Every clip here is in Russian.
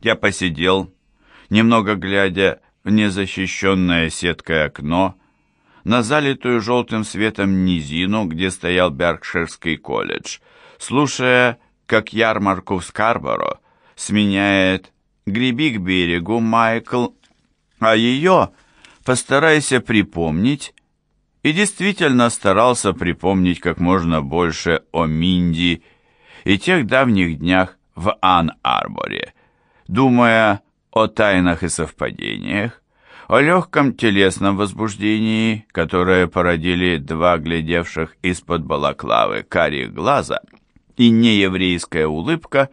Я посидел, немного глядя в незащищенное сеткой окно, на залитую желтым светом низину, где стоял Беркширский колледж, слушая, как ярмарку в Скарборо сменяет «Греби к берегу, Майкл», а ее постарайся припомнить, и действительно старался припомнить как можно больше о Минди и тех давних днях в Ан-Арборе, думая о тайнах и совпадениях, о легком телесном возбуждении, которое породили два глядевших из-под балаклавы карих глаза и нееврейская улыбка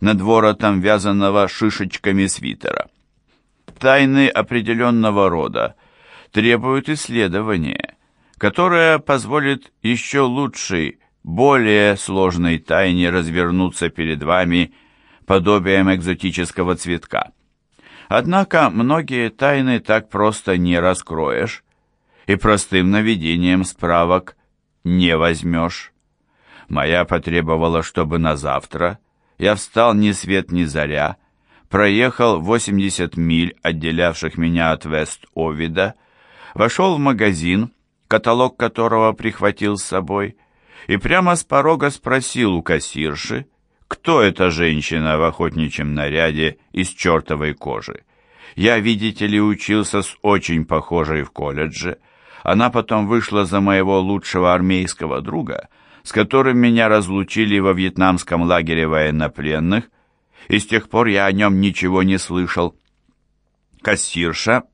над воротом вязаного шишечками свитера. Тайны определенного рода требуют исследования, которое позволит еще лучшей, более сложной тайне развернуться перед вами подобием экзотического цветка. Однако многие тайны так просто не раскроешь, и простым наведением справок не возьмешь. Моя потребовала, чтобы на завтра я встал ни свет ни заря, проехал 80 миль, отделявших меня от Вест-Овида, вошел в магазин, каталог которого прихватил с собой, и прямо с порога спросил у кассирши, кто эта женщина в охотничьем наряде из чертовой кожи. Я, видите ли, учился с очень похожей в колледже. Она потом вышла за моего лучшего армейского друга, с которым меня разлучили во вьетнамском лагере военнопленных, и с тех пор я о нем ничего не слышал. Кассирша,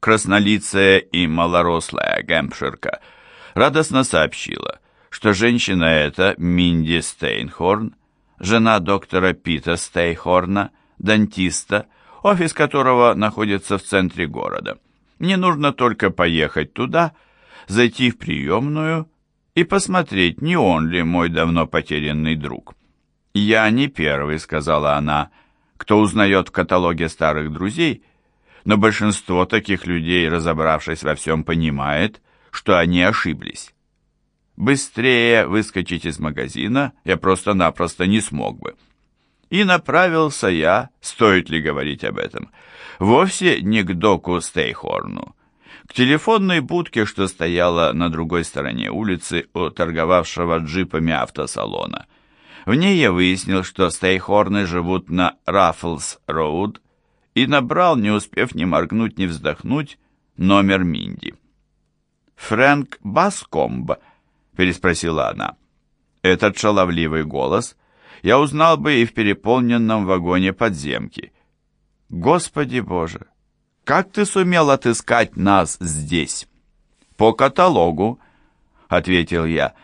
краснолицая и малорослая гэмпширка, радостно сообщила, что женщина эта Минди Стейнхорн, жена доктора Пита Стейхорна, дантиста, офис которого находится в центре города. Мне нужно только поехать туда, зайти в приемную и посмотреть, не он ли мой давно потерянный друг. «Я не первый», — сказала она, — «кто узнает в каталоге старых друзей», но большинство таких людей, разобравшись во всем, понимает, что они ошиблись. Быстрее выскочить из магазина я просто-напросто не смог бы. И направился я, стоит ли говорить об этом, вовсе не к доку Стейхорну, к телефонной будке, что стояла на другой стороне улицы у торговавшего джипами автосалона. В ней я выяснил, что Стейхорны живут на Раффлс-Роуд, и набрал, не успев ни моргнуть, ни вздохнуть, номер Минди. «Фрэнк Баскомб?» — переспросила она. Этот шаловливый голос я узнал бы и в переполненном вагоне подземки. «Господи Боже! Как ты сумел отыскать нас здесь?» «По каталогу», — ответил я.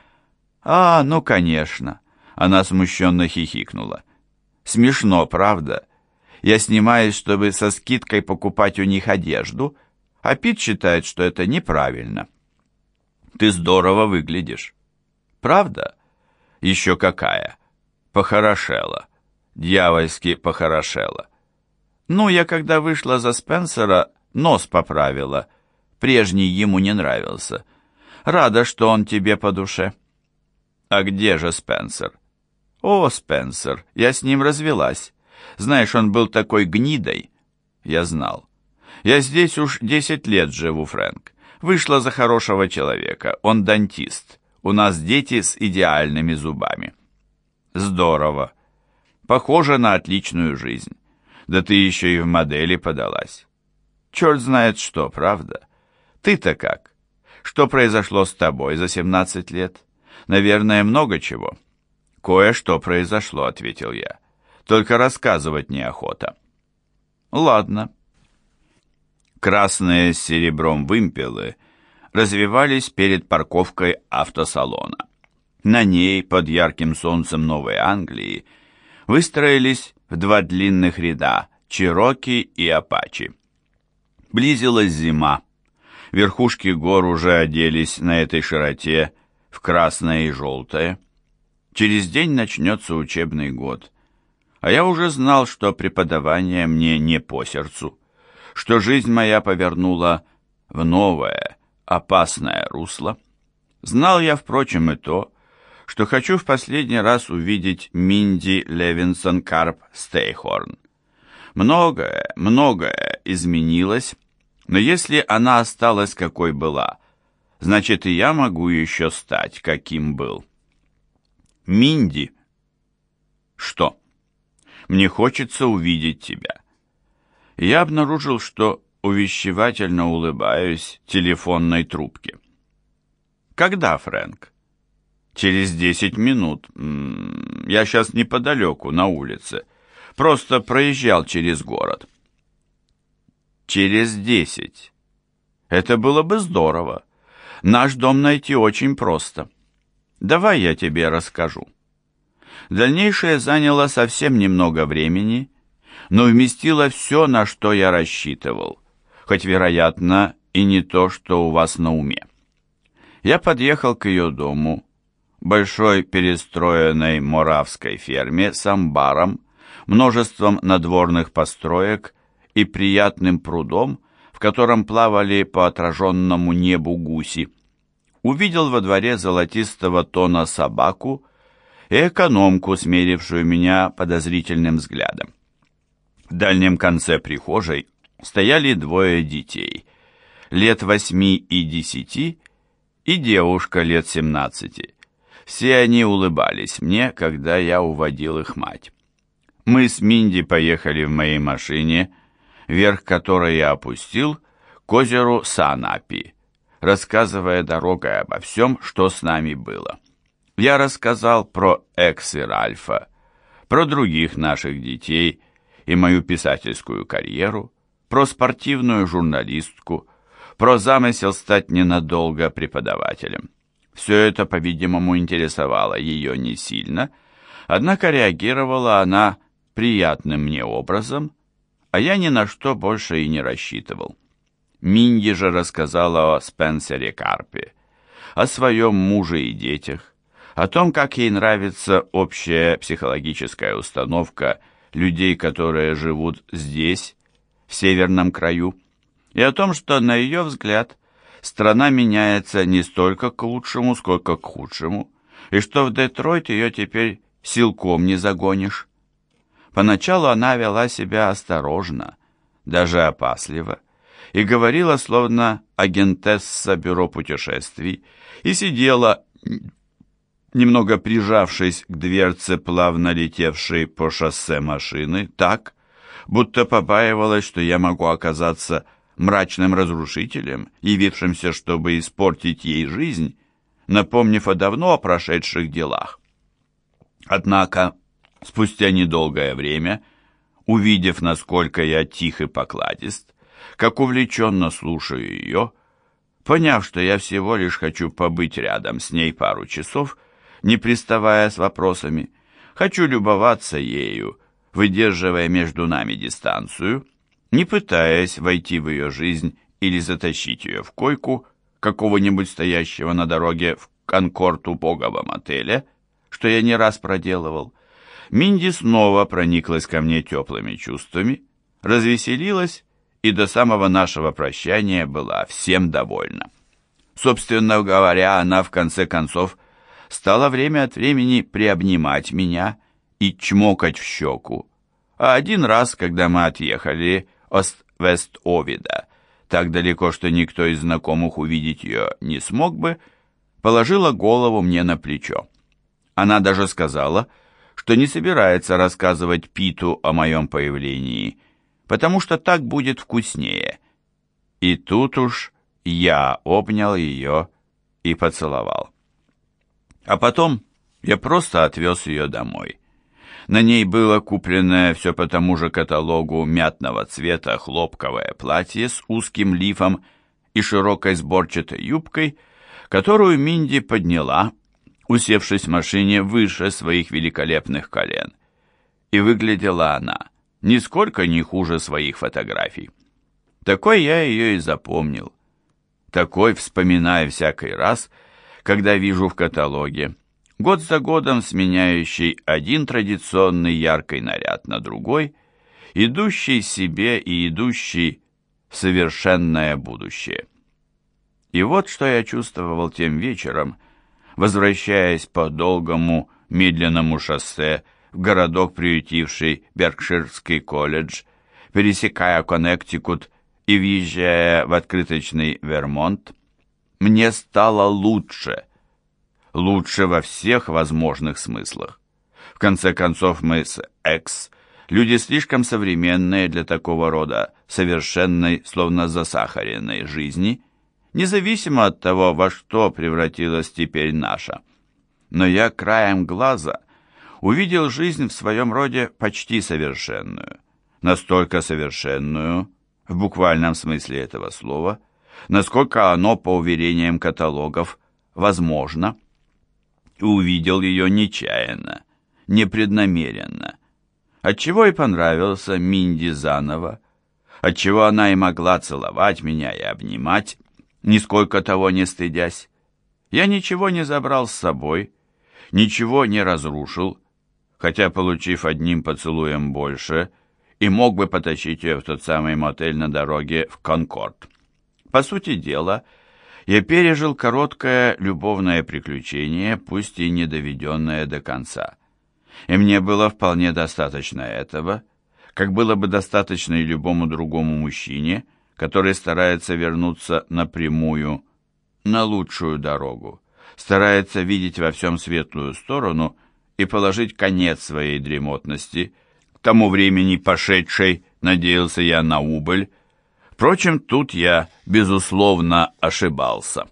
«А, ну, конечно». Она смущенно хихикнула. «Смешно, правда? Я снимаюсь, чтобы со скидкой покупать у них одежду, а Пит считает, что это неправильно». «Ты здорово выглядишь». «Правда?» «Еще какая?» «Похорошела. Дьявольски похорошела». «Ну, я когда вышла за Спенсера, нос поправила. Прежний ему не нравился. Рада, что он тебе по душе». «А где же Спенсер?» «О, Спенсер, я с ним развелась. Знаешь, он был такой гнидой». «Я знал. Я здесь уж десять лет живу, Фрэнк. Вышла за хорошего человека. Он дантист. У нас дети с идеальными зубами». «Здорово. Похоже на отличную жизнь. Да ты еще и в модели подалась. Черт знает что, правда? Ты-то как? Что произошло с тобой за семнадцать лет? Наверное, много чего». «Кое-что произошло», — ответил я. «Только рассказывать неохота». «Ладно». Красные с серебром вымпелы развивались перед парковкой автосалона. На ней, под ярким солнцем Новой Англии, выстроились в два длинных ряда Чироки и Апачи. Близилась зима. Верхушки гор уже оделись на этой широте в красное и желтое. Через день начнется учебный год. А я уже знал, что преподавание мне не по сердцу, что жизнь моя повернула в новое, опасное русло. Знал я, впрочем, и то, что хочу в последний раз увидеть Минди Левинсон Карп Стейхорн. Многое, многое изменилось, но если она осталась какой была, значит и я могу еще стать, каким был. Минди. Что? Мне хочется увидеть тебя. Я обнаружил, что увещевательно улыбаюсь телефонной трубке. Когда, Фрэнк? Через десять минут. Я сейчас неподалеку, на улице. Просто проезжал через город. Через десять. Это было бы здорово. Наш дом найти очень просто. Давай я тебе расскажу. Дальнейшее заняло совсем немного времени, но вместило все, на что я рассчитывал, хоть, вероятно, и не то, что у вас на уме. Я подъехал к ее дому, большой перестроенной моравской ферме с амбаром, множеством надворных построек и приятным прудом, в котором плавали по отраженному небу гуси. Увидел во дворе золотистого тона собаку и экономку, смерившую меня подозрительным взглядом. В дальнем конце прихожей стояли двое детей, лет восьми и десяти, и девушка лет семнадцати. Все они улыбались мне, когда я уводил их мать. Мы с Минди поехали в моей машине, верх которой я опустил, к озеру Санапи, рассказывая дорогой обо всем, что с нами было. Я рассказал про Экс Ральфа, про других наших детей и мою писательскую карьеру, про спортивную журналистку, про замысел стать ненадолго преподавателем. Все это, по-видимому, интересовало ее не сильно, однако реагировала она приятным мне образом, а я ни на что больше и не рассчитывал. Минди же рассказала о Спенсере Карпе, о своем муже и детях, о том, как ей нравится общая психологическая установка людей, которые живут здесь, в северном краю, и о том, что, на ее взгляд, страна меняется не столько к лучшему, сколько к худшему, и что в Детройт ее теперь силком не загонишь. Поначалу она вела себя осторожно, даже опасливо, и говорила, словно агентесса бюро путешествий, и сидела, немного прижавшись к дверце плавно летевшей по шоссе машины, так, будто побаивалась, что я могу оказаться мрачным разрушителем, явившимся, чтобы испортить ей жизнь, напомнив о давно прошедших делах. Однако, спустя недолгое время, увидев, насколько я тих и покладист, как увлеченно слушаю ее, поняв, что я всего лишь хочу побыть рядом с ней пару часов, не приставая с вопросами, хочу любоваться ею, выдерживая между нами дистанцию, не пытаясь войти в ее жизнь или затащить ее в койку какого-нибудь стоящего на дороге в Конкорд убогого отеля, что я не раз проделывал, Минди снова прониклась ко мне теплыми чувствами, развеселилась и до самого нашего прощания была всем довольна. Собственно говоря, она в конце концов стала время от времени приобнимать меня и чмокать в щеку, а один раз, когда мы отъехали Ост-Вест-Овида, так далеко, что никто из знакомых увидеть ее не смог бы, положила голову мне на плечо. Она даже сказала, что не собирается рассказывать Питу о моем появлении, потому что так будет вкуснее. И тут уж я обнял ее и поцеловал. А потом я просто отвез ее домой. На ней было купленное все по тому же каталогу мятного цвета хлопковое платье с узким лифом и широкой сборчатой юбкой, которую Минди подняла, усевшись в машине выше своих великолепных колен. И выглядела она нисколько не хуже своих фотографий. Такой я ее и запомнил. Такой вспоминаю всякий раз, когда вижу в каталоге год за годом сменяющий один традиционный яркий наряд на другой, идущий себе и идущий в совершенное будущее. И вот что я чувствовал тем вечером, возвращаясь по долгому медленному шоссе в городок, приютивший Беркширский колледж, пересекая Коннектикут и въезжая в открыточный Вермонт, мне стало лучше. Лучше во всех возможных смыслах. В конце концов, мы с Экс люди слишком современные для такого рода совершенной, словно засахаренной жизни, независимо от того, во что превратилась теперь наша. Но я краем глаза увидел жизнь в своем роде почти совершенную, настолько совершенную, в буквальном смысле этого слова, насколько оно, по уверениям каталогов, возможно, и увидел ее нечаянно, непреднамеренно, отчего и понравился Минди заново, отчего она и могла целовать меня и обнимать, нисколько того не стыдясь. Я ничего не забрал с собой, ничего не разрушил, хотя, получив одним поцелуем больше, и мог бы потащить ее в тот самый мотель на дороге в Конкорд. По сути дела, я пережил короткое любовное приключение, пусть и не доведенное до конца. И мне было вполне достаточно этого, как было бы достаточно и любому другому мужчине, который старается вернуться напрямую, на лучшую дорогу, старается видеть во всем светлую сторону и положить конец своей дремотности, к тому времени пошедшей, надеялся я на убыль. Впрочем, тут я, безусловно, ошибался.